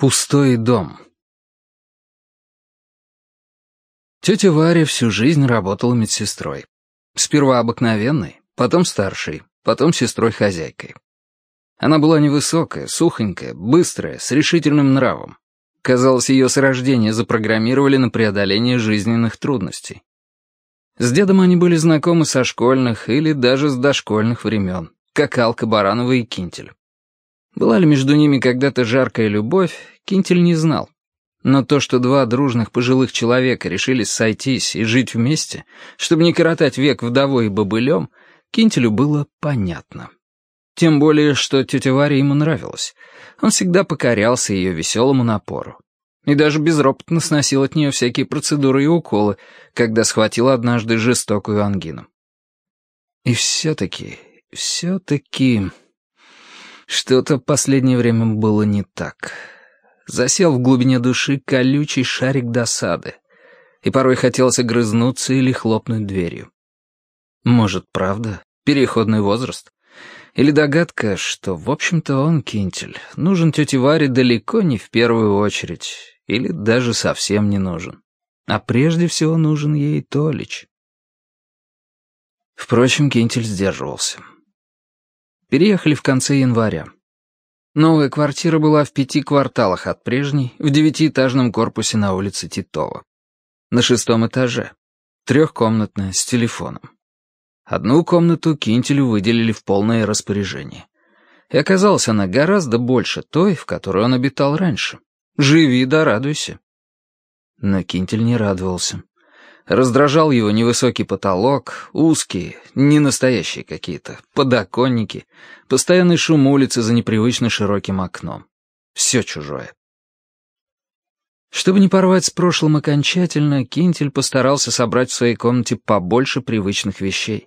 Пустой дом. Тетя Варя всю жизнь работала медсестрой. Сперва обыкновенной, потом старшей, потом сестрой-хозяйкой. Она была невысокая, сухонькая, быстрая, с решительным нравом. Казалось, ее с рождения запрограммировали на преодоление жизненных трудностей. С дедом они были знакомы со школьных или даже с дошкольных времен, как Алка Баранова и Кинтель. Была ли между ними когда-то жаркая любовь, Кинтель не знал. Но то, что два дружных пожилых человека решились сойтись и жить вместе, чтобы не коротать век вдовой и бобылем, Кинтелю было понятно. Тем более, что тетя Варя ему нравилась. Он всегда покорялся ее веселому напору. И даже безропотно сносил от нее всякие процедуры и уколы, когда схватил однажды жестокую ангину. И все-таки, все-таки... Что-то последнее время было не так. Засел в глубине души колючий шарик досады, и порой хотелось огрызнуться или хлопнуть дверью. Может, правда, переходный возраст? Или догадка, что, в общем-то, он, Кинтель, нужен тете Варе далеко не в первую очередь, или даже совсем не нужен. А прежде всего нужен ей Толич. Впрочем, Кинтель сдерживался. Переехали в конце января. Новая квартира была в пяти кварталах от прежней, в девятиэтажном корпусе на улице Титова. На шестом этаже. Трехкомнатная, с телефоном. Одну комнату Кинтелю выделили в полное распоряжение. И оказалась она гораздо больше той, в которой он обитал раньше. Живи да радуйся. Но Кинтель не радовался. Раздражал его невысокий потолок, узкие, не настоящие какие-то, подоконники, постоянный шум улицы за непривычно широким окном. Все чужое. Чтобы не порвать с прошлым окончательно, Кинтель постарался собрать в своей комнате побольше привычных вещей.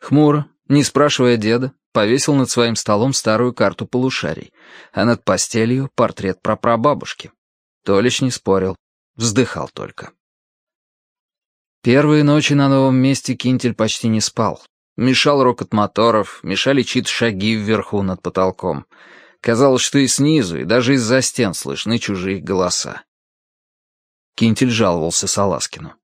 Хмуро, не спрашивая деда, повесил над своим столом старую карту полушарий, а над постелью — портрет прапрабабушки. Толич не спорил, вздыхал только. Первые ночи на новом месте Кинтель почти не спал. Мешал рокот моторов, мешали чьи-то шаги вверху над потолком. Казалось, что и снизу, и даже из-за стен слышны чужие голоса. Кинтель жаловался Саласкину.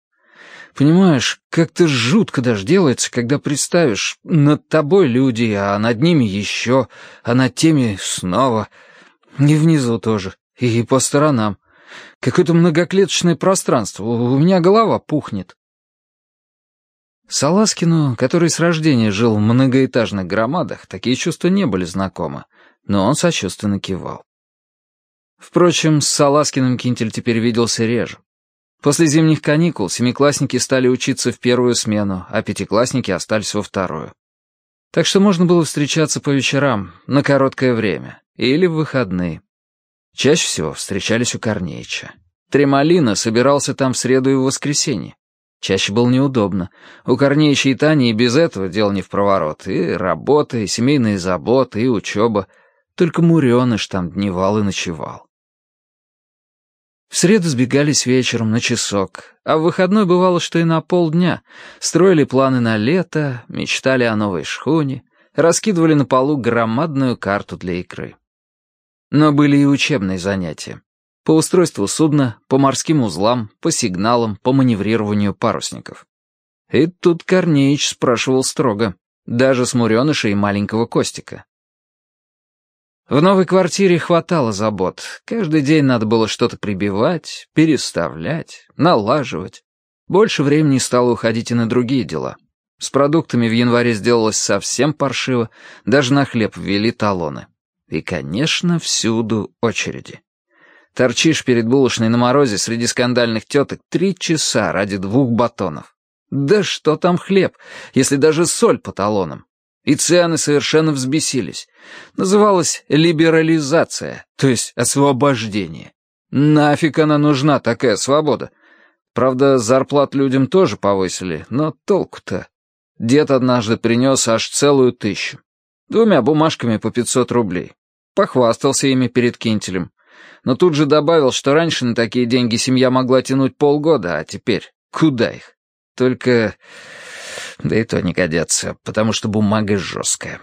«Понимаешь, как-то жутко даже делается, когда представишь, над тобой люди, а над ними еще, а над теми снова. И внизу тоже, и по сторонам. Какое-то многоклеточное пространство, у меня голова пухнет». Саласкину, который с рождения жил в многоэтажных громадах, такие чувства не были знакомы, но он сочувственно кивал. Впрочем, с Саласкиным Кинтель теперь виделся реже. После зимних каникул семиклассники стали учиться в первую смену, а пятиклассники остались во вторую. Так что можно было встречаться по вечерам, на короткое время, или в выходные. Чаще всего встречались у Корнеича. Тремалина собирался там в среду и в воскресенье. Чаще было неудобно. У Корнеича и Тани и без этого дело не в проворот. И работа, и семейные заботы, и учеба. Только Муреныш там дневал и ночевал. В среду сбегались вечером на часок, а в выходной бывало, что и на полдня. Строили планы на лето, мечтали о новой шхуне, раскидывали на полу громадную карту для игры. Но были и учебные занятия. По устройству судна, по морским узлам, по сигналам, по маневрированию парусников. И тут Корнеич спрашивал строго, даже с Муреныша и маленького Костика. В новой квартире хватало забот. Каждый день надо было что-то прибивать, переставлять, налаживать. Больше времени стало уходить и на другие дела. С продуктами в январе сделалось совсем паршиво, даже на хлеб ввели талоны. И, конечно, всюду очереди. Торчишь перед булочной на морозе среди скандальных теток три часа ради двух батонов. Да что там хлеб, если даже соль по талонам. И цены совершенно взбесились. Называлась либерализация, то есть освобождение. Нафиг она нужна, такая свобода? Правда, зарплат людям тоже повысили, но толку-то. Дед однажды принес аж целую тысячу. Двумя бумажками по пятьсот рублей. Похвастался ими перед кинтелем но тут же добавил, что раньше на такие деньги семья могла тянуть полгода, а теперь куда их? Только... Да и то не годятся, потому что бумага жесткая.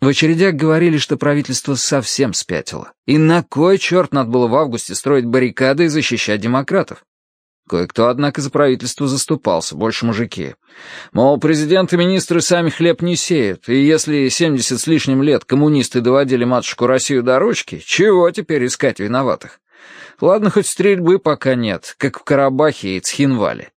В очередях говорили, что правительство совсем спятило. И на кой черт надо было в августе строить баррикады и защищать демократов? Кое-кто, однако, за правительство заступался, больше мужики. Мол, президент и министры сами хлеб не сеют, и если 70 с лишним лет коммунисты доводили матушку Россию до ручки, чего теперь искать виноватых? Ладно, хоть стрельбы пока нет, как в Карабахе и Цхинвале.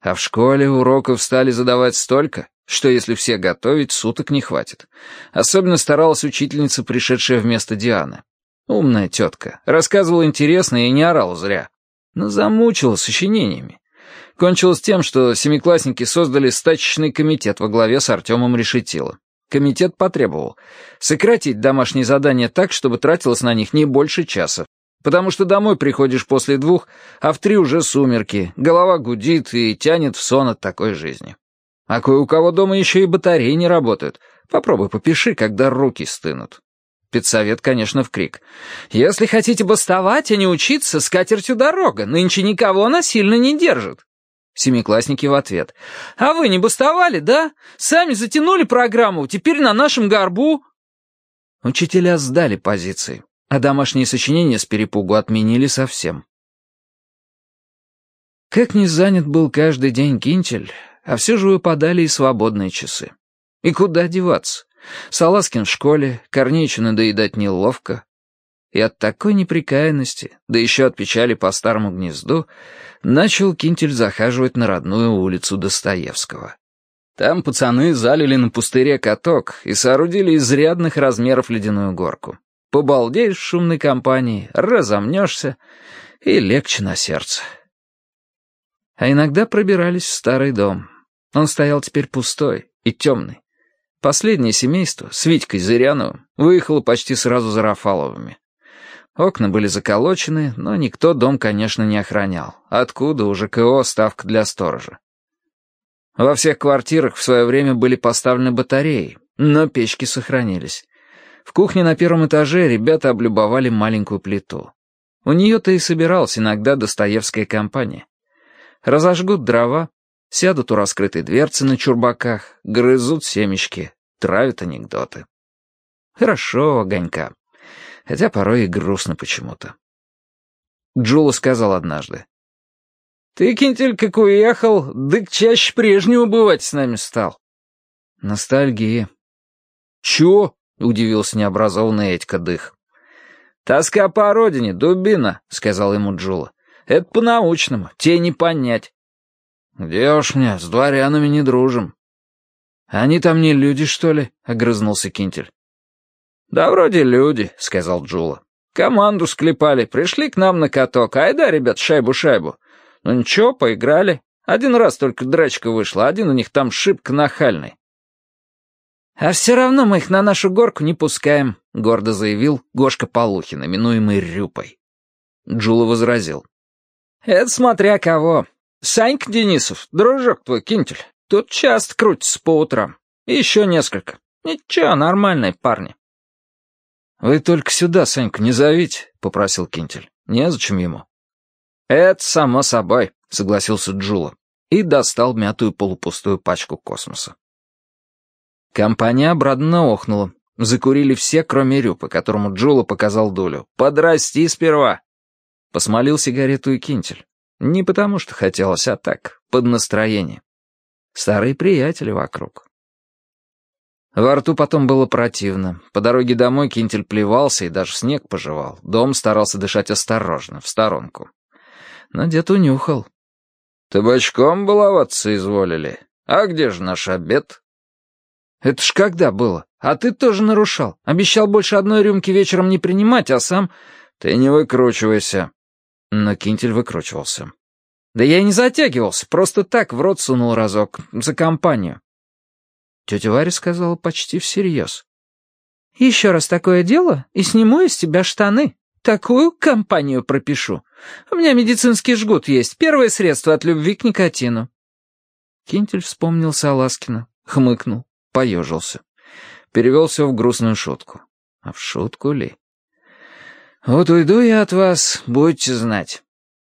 А в школе уроков стали задавать столько, что если все готовить, суток не хватит. Особенно старалась учительница, пришедшая вместо Дианы. Умная тетка, рассказывала интересно и не орала зря. Но замучила сочинениями. Кончилось тем, что семиклассники создали стачечный комитет во главе с Артемом Решетило. Комитет потребовал сократить домашние задания так, чтобы тратилось на них не больше часа, потому что домой приходишь после двух, а в три уже сумерки, голова гудит и тянет в сон от такой жизни. А кое у кого дома еще и батареи не работают. Попробуй попиши, когда руки стынут. Педсовет, конечно, в крик. «Если хотите бастовать, а не учиться, с катертью дорога. Нынче никого насильно не держат». Семиклассники в ответ. «А вы не бастовали, да? Сами затянули программу, теперь на нашем горбу». Учителя сдали позиции, а домашние сочинения с перепугу отменили совсем. Как ни занят был каждый день Кинтель, а все же выпадали и свободные часы. И куда деваться? Саласкин в школе, Корнеичу надоедать неловко. И от такой неприкаянности, да еще от печали по старому гнезду, начал Кинтель захаживать на родную улицу Достоевского. Там пацаны залили на пустыре каток и соорудили изрядных размеров ледяную горку. Побалдеешь шумной компании, разомнешься, и легче на сердце. А иногда пробирались в старый дом. Он стоял теперь пустой и темный. Последнее семейство с Витькой Зыряновым выехало почти сразу за Рафаловыми. Окна были заколочены, но никто дом, конечно, не охранял. Откуда уже КО ставка для сторожа? Во всех квартирах в свое время были поставлены батареи, но печки сохранились. В кухне на первом этаже ребята облюбовали маленькую плиту. У нее-то и собиралась иногда Достоевская компания. Разожгут дрова, Сядут у раскрытой дверцы на чурбаках, грызут семечки, травят анекдоты. Хорошо, огонька. Хотя порой и грустно почему-то. Джула сказал однажды. «Ты, Кентель, как уехал, дык чаще прежнего бывать с нами стал». Ностальгия. «Чё?» — удивился необразованный Этька Дых. «Тоска по родине, дубина», — сказал ему Джула. «Это по-научному, тебе не понять. «Где уж мне, с дворянами не дружим». «Они там не люди, что ли?» — огрызнулся Кинтель. «Да вроде люди», — сказал Джула. «Команду склепали, пришли к нам на каток. Айда, ребят, шайбу-шайбу. Ну ничего, поиграли. Один раз только драчка вышла, один у них там шибко нахальный». «А все равно мы их на нашу горку не пускаем», — гордо заявил Гошка Полухин, именуемый Рюпой. Джула возразил. «Это смотря кого. Санька Денисов, дружок твой, кинтель, тут часто крутится по утрам. Еще несколько. Ничего, нормальные парни. «Вы только сюда Саньку не зовите», — попросил Кинтель. «Незачем ему». «Это само собой», — согласился Джула и достал мятую полупустую пачку космоса. Компания обрадованно охнула. Закурили все, кроме Рюпа, которому Джула показал долю. «Подрасти сперва!» Посмолил сигарету и Кинтель. Не потому, что хотелось, а так, под настроение. Старые приятели вокруг. Во рту потом было противно. По дороге домой Кинтель плевался и даже снег пожевал. Дом старался дышать осторожно, в сторонку. Но дед унюхал. «Табачком баловаться изволили? А где же наш обед?» «Это ж когда было? А ты тоже нарушал. Обещал больше одной рюмки вечером не принимать, а сам...» «Ты не выкручивайся. Но Кинтель выкручивался. «Да я и не затягивался, просто так в рот сунул разок, за компанию». Тетя Варя сказала почти всерьез. «Еще раз такое дело, и сниму из тебя штаны. Такую компанию пропишу. У меня медицинский жгут есть, первое средство от любви к никотину». Кинтель вспомнил Саласкина, хмыкнул, поежился. Перевел все в грустную шутку. А в шутку ли? «Вот уйду я от вас, будете знать».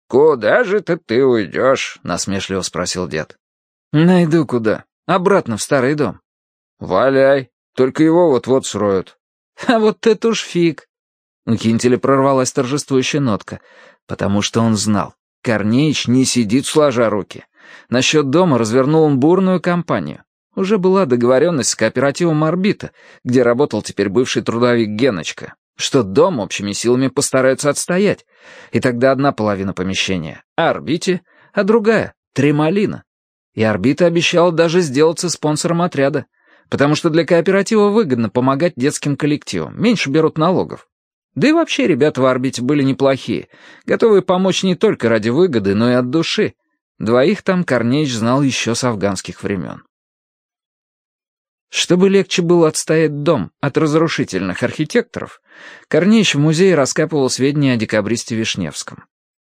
«Куда же ты ты уйдешь?» — насмешливо спросил дед. «Найду куда. Обратно в старый дом». «Валяй. Только его вот-вот сроют». «А вот это уж фиг!» У Кинтеля прорвалась торжествующая нотка, потому что он знал. Корнеич не сидит сложа руки. Насчет дома развернул он бурную кампанию. Уже была договоренность с кооперативом «Орбита», где работал теперь бывший трудовик Геночка, что дом общими силами постараются отстоять. И тогда одна половина помещения — «Орбите», а другая — «Тремалина». И «Орбита» обещала даже сделаться спонсором отряда, потому что для кооператива выгодно помогать детским коллективам, меньше берут налогов. Да и вообще ребята в «Орбите» были неплохие, готовые помочь не только ради выгоды, но и от души. Двоих там Корнеич знал еще с афганских времен. Чтобы легче было отстоять дом от разрушительных архитекторов, Корнеич в музее раскапывал сведения о декабристе Вишневском.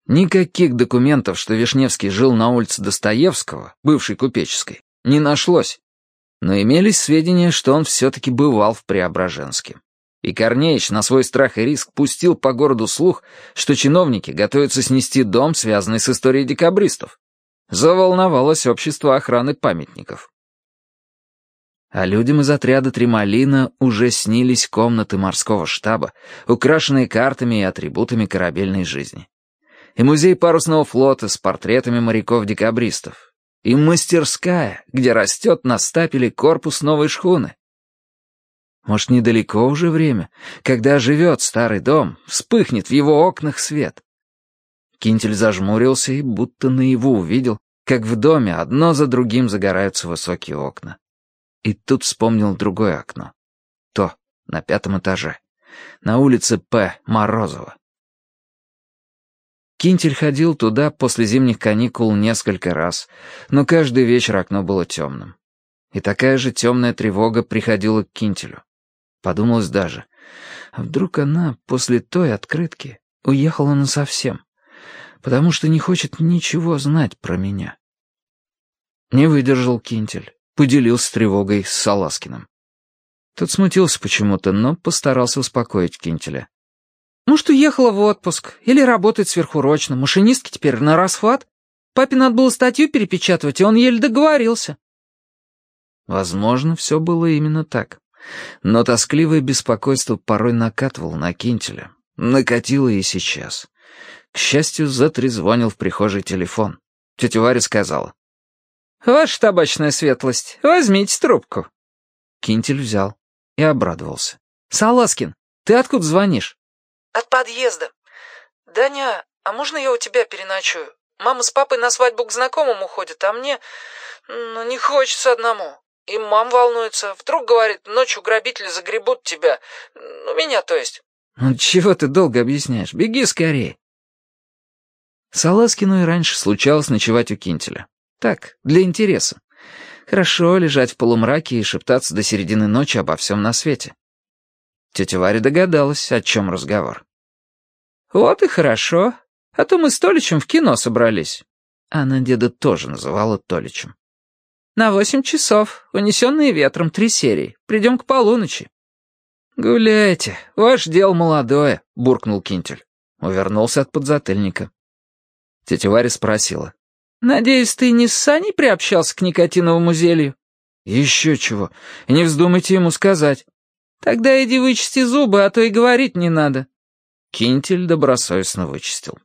Никаких документов, что Вишневский жил на улице Достоевского, бывшей купеческой, не нашлось. Но имелись сведения, что он все-таки бывал в Преображенске. И Корнеич на свой страх и риск пустил по городу слух, что чиновники готовятся снести дом, связанный с историей декабристов. Заволновалось общество охраны памятников. А людям из отряда Тремалина уже снились комнаты морского штаба, украшенные картами и атрибутами корабельной жизни. И музей парусного флота с портретами моряков-декабристов. И мастерская, где растет на стапеле корпус новой шхуны. Может, недалеко уже время, когда живет старый дом, вспыхнет в его окнах свет. Кинтель зажмурился и будто наяву увидел, как в доме одно за другим загораются высокие окна. И тут вспомнил другое окно. То, на пятом этаже. На улице П. Морозова. Кинтель ходил туда после зимних каникул несколько раз, но каждый вечер окно было темным. И такая же темная тревога приходила к Кинтелю. Подумалось даже, а вдруг она после той открытки уехала насовсем, потому что не хочет ничего знать про меня. Не выдержал Кинтель поделился тревогой с Саласкиным. Тот смутился почему-то, но постарался успокоить Кинтеля. «Может, уехала в отпуск, или работает сверхурочно, машинистки теперь на расхват? Папе надо было статью перепечатывать, и он еле договорился». Возможно, все было именно так. Но тоскливое беспокойство порой накатывало на Кинтеля. Накатило и сейчас. К счастью, затрезвонил в прихожей телефон. Тетя Варя сказала. «Ваша табачная светлость, возьмите трубку». Кинтель взял и обрадовался. «Саласкин, ты откуда звонишь?» «От подъезда. Даня, а можно я у тебя переночую? Мама с папой на свадьбу к знакомым уходят, а мне... Ну, не хочется одному. И мам волнуется. Вдруг, говорит, ночью грабители загребут тебя. Ну, меня, то есть». «Ну, чего ты долго объясняешь? Беги скорее». Саласкину и раньше случалось ночевать у Кинтеля. Так, для интереса. Хорошо лежать в полумраке и шептаться до середины ночи обо всем на свете. Тетя Варя догадалась, о чем разговор. «Вот и хорошо. А то мы с Толичем в кино собрались». Она деда тоже называла Толичем. «На восемь часов, унесенные ветром, три серии. Придем к полуночи». «Гуляйте, ваш дел молодое», — буркнул Кинтель. Увернулся от подзатыльника. Тетя Варя спросила. «Надеюсь, ты не с Саней приобщался к никотиновому зелью?» «Еще чего. И не вздумайте ему сказать». «Тогда иди вычисти зубы, а то и говорить не надо». Кинтель добросовестно вычистил.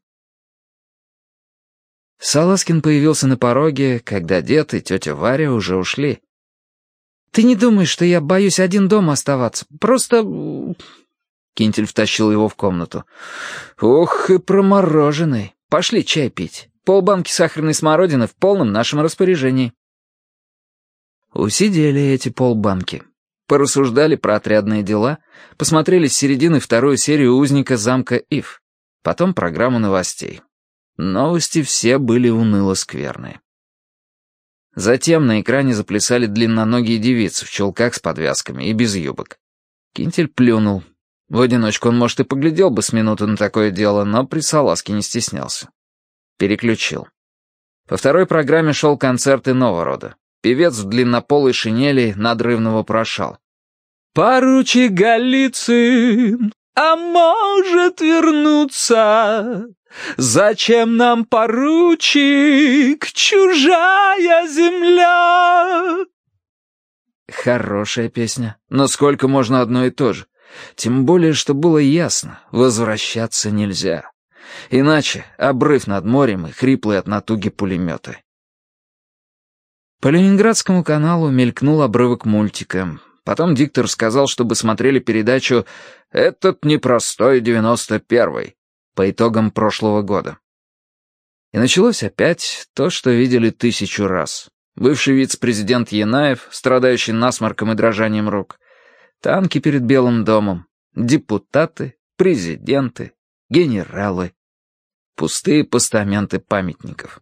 Саласкин появился на пороге, когда дед и тетя Варя уже ушли. «Ты не думаешь, что я боюсь один дома оставаться? Просто...» Кинтель втащил его в комнату. «Ох и промороженный. Пошли чай пить». Полбанки сахарной смородины в полном нашем распоряжении». Усидели эти полбанки. Порассуждали про отрядные дела, посмотрели с середины вторую серию «Узника замка Ив», потом программу новостей. Новости все были уныло-скверные. Затем на экране заплясали длинноногие девицы в чулках с подвязками и без юбок. Кинтель плюнул. В одиночку он, может, и поглядел бы с минуты на такое дело, но при салазке не стеснялся. Переключил. По второй программе шел концерт иного рода. Певец в длиннополой шинели надрывно вопрошал. «Поручик Голицын, а может вернуться? Зачем нам поручик, чужая земля?» Хорошая песня, но сколько можно одно и то же? Тем более, что было ясно, возвращаться нельзя. Иначе обрыв над морем и хриплые от натуги пулеметы. По Ленинградскому каналу мелькнул обрывок мультика. Потом диктор сказал, чтобы смотрели передачу «Этот непростой девяносто первый» по итогам прошлого года. И началось опять то, что видели тысячу раз. Бывший вице-президент Янаев, страдающий насморком и дрожанием рук, танки перед Белым домом, депутаты, президенты, генералы, пустые постаменты памятников.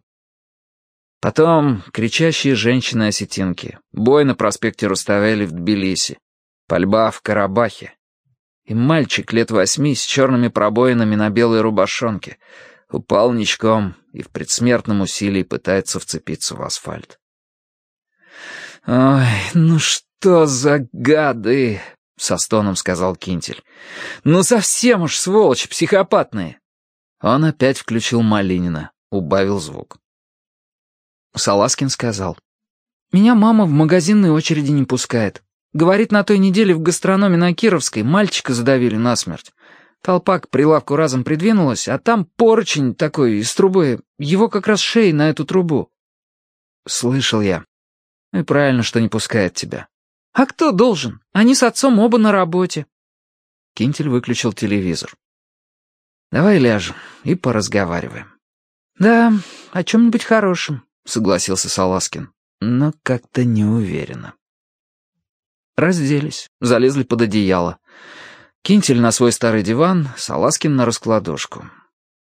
Потом кричащие женщины-осетинки, бой на проспекте Руставели в Тбилиси, пальба в Карабахе. И мальчик лет восьми с черными пробоинами на белой рубашонке упал ничком и в предсмертном усилии пытается вцепиться в асфальт. «Ой, ну что за гады!» — со стоном сказал Кинтель. «Ну совсем уж сволочь психопатные!» Он опять включил Малинина, убавил звук. Саласкин сказал. «Меня мама в магазинной очереди не пускает. Говорит, на той неделе в гастрономе на Кировской мальчика задавили насмерть. Толпа к прилавку разом придвинулась, а там поручень такой из трубы, его как раз шеей на эту трубу». «Слышал я. И правильно, что не пускает тебя». «А кто должен? Они с отцом оба на работе». Кинтель выключил телевизор. «Давай ляжем и поразговариваем». «Да, о чем-нибудь хорошем», — согласился Саласкин, но как-то неуверенно. Разделись, залезли под одеяло. Кинтель на свой старый диван, Саласкин на раскладушку.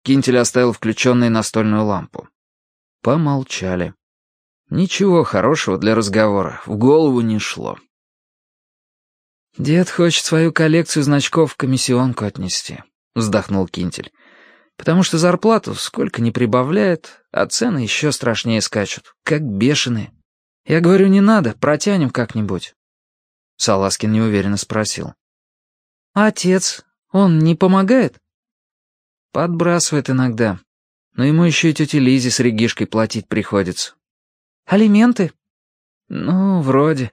Кинтель оставил включенной настольную лампу. Помолчали. Ничего хорошего для разговора в голову не шло. «Дед хочет свою коллекцию значков в комиссионку отнести», — вздохнул Кинтель. «Потому что зарплату сколько не прибавляет, а цены еще страшнее скачут, как бешеные. Я говорю, не надо, протянем как-нибудь». Саласкин неуверенно спросил. «А отец, он не помогает?» «Подбрасывает иногда, но ему еще и тете Лизе с Регишкой платить приходится». «Алименты?» «Ну, вроде.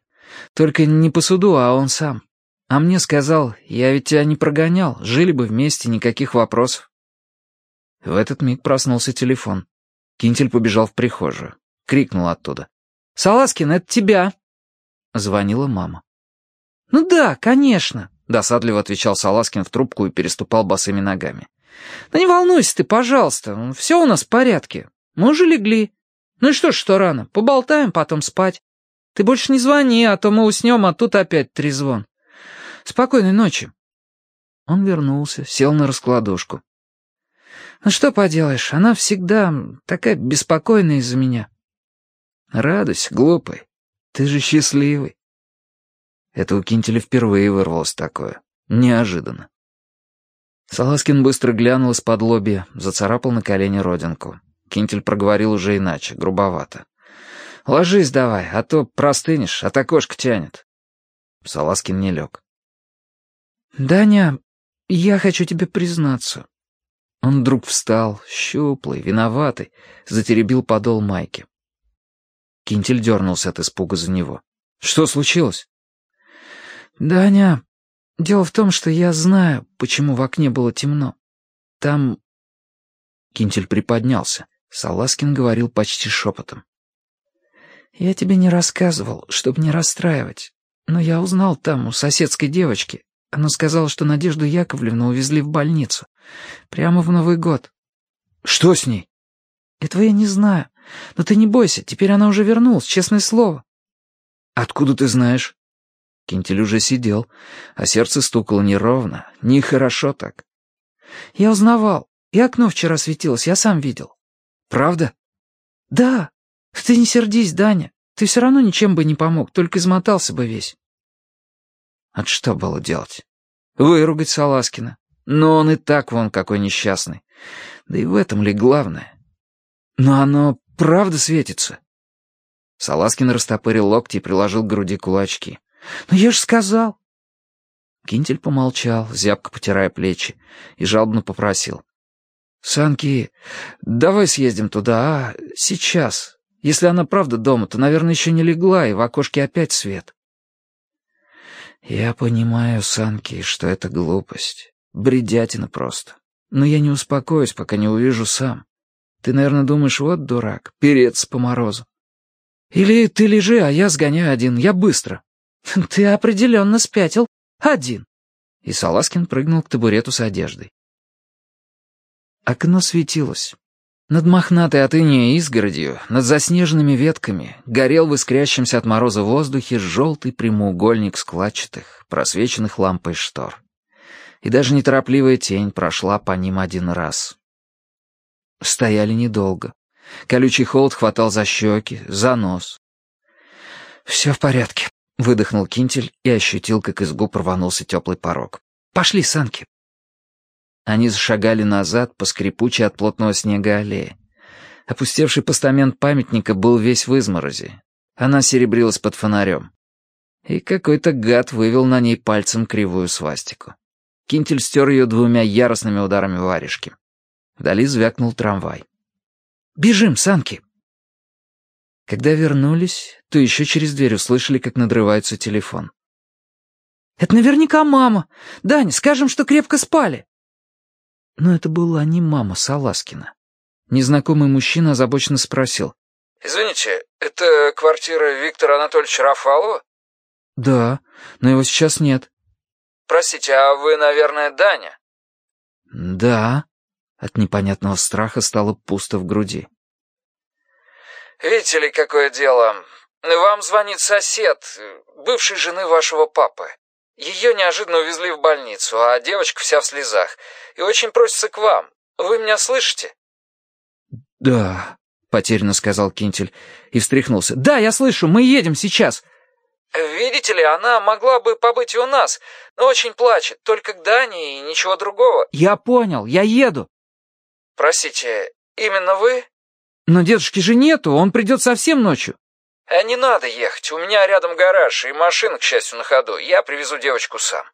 Только не по суду, а он сам. А мне сказал, я ведь тебя не прогонял, жили бы вместе, никаких вопросов. В этот миг проснулся телефон. Кинтель побежал в прихожую. Крикнул оттуда. «Саласкин, это тебя!» Звонила мама. «Ну да, конечно», — досадливо отвечал Саласкин в трубку и переступал босыми ногами. «Да не волнуйся ты, пожалуйста, все у нас в порядке. Мы уже легли. Ну и что ж, что рано, поболтаем, потом спать. Ты больше не звони, а то мы уснем, а тут опять трезвон. Спокойной ночи». Он вернулся, сел на раскладушку. «Ну что поделаешь, она всегда такая беспокойная из-за меня». «Радость, глупый, ты же счастливый». Это у Кинтеля впервые вырвалось такое. Неожиданно. Саласкин быстро глянул из-под лобья, зацарапал на колени родинку. Кинтель проговорил уже иначе, грубовато. «Ложись давай, а то простынешь, от окошка тянет». Саласкин не лег. «Даня, я хочу тебе признаться». Он вдруг встал, щуплый, виноватый, затеребил подол майки. Кинтель дернулся от испуга за него. «Что случилось?» «Даня, дело в том, что я знаю, почему в окне было темно. Там...» Кинтель приподнялся. Саласкин говорил почти шепотом. «Я тебе не рассказывал, чтобы не расстраивать, но я узнал там, у соседской девочки, она сказала, что Надежду Яковлевну увезли в больницу. Прямо в Новый год. Что с ней? Этого я не знаю. Но ты не бойся, теперь она уже вернулась, честное слово. Откуда ты знаешь? Кентель уже сидел, а сердце стукало неровно, нехорошо так. Я узнавал. И окно вчера светилось, я сам видел. Правда? Да. Ты не сердись, Даня. Ты все равно ничем бы не помог, только измотался бы весь. А что было делать? Выругать Саласкина. Но он и так вон какой несчастный. Да и в этом ли главное? Но оно правда светится. Саласкин растопырил локти и приложил к груди кулачки. «Ну я ж сказал!» Кинтель помолчал, зябко потирая плечи, и жалобно попросил. «Санки, давай съездим туда, а? Сейчас. Если она правда дома, то, наверное, еще не легла, и в окошке опять свет». Я понимаю, Санки, что это глупость. Бредятина просто. Но я не успокоюсь, пока не увижу сам. Ты, наверное, думаешь, вот дурак, переться по морозу. Или ты лежи, а я сгоняю один, я быстро. Ты определенно спятил. Один. И Саласкин прыгнул к табурету с одеждой. Окно светилось. Над мохнатой от изгородью, над заснеженными ветками, горел в искрящемся от мороза воздухе желтый прямоугольник складчатых, просвеченных лампой штор. И даже неторопливая тень прошла по ним один раз. Стояли недолго. Колючий холод хватал за щеки, за нос. «Все в порядке», — выдохнул Кинтель и ощутил, как из губ рванулся теплый порог. «Пошли, санки». Они зашагали назад по скрипучей от плотного снега аллее. Опустевший постамент памятника был весь в изморози. Она серебрилась под фонарем. И какой-то гад вывел на ней пальцем кривую свастику. Кинтель стер ее двумя яростными ударами варежки. Вдали звякнул трамвай. «Бежим, санки!» Когда вернулись, то еще через дверь услышали, как надрывается телефон. «Это наверняка мама. Дань, скажем, что крепко спали». Но это была не мама Саласкина. Незнакомый мужчина озабоченно спросил. «Извините, это квартира Виктора Анатольевича Рафалова?» «Да, но его сейчас нет». «Простите, а вы, наверное, Даня?» «Да». От непонятного страха стало пусто в груди. «Видите ли, какое дело? Вам звонит сосед, бывшей жены вашего папы. Ее неожиданно увезли в больницу, а девочка вся в слезах. И очень просится к вам. Вы меня слышите?» «Да», — потерянно сказал Кинтель и встряхнулся. «Да, я слышу, мы едем сейчас». «Видите ли, она могла бы побыть и у нас, но очень плачет, только к Дане и ничего другого». «Я понял, я еду». «Простите, именно вы?» «Но дедушки же нету, он придет совсем ночью». А «Не надо ехать, у меня рядом гараж и машина, к счастью, на ходу. Я привезу девочку сам».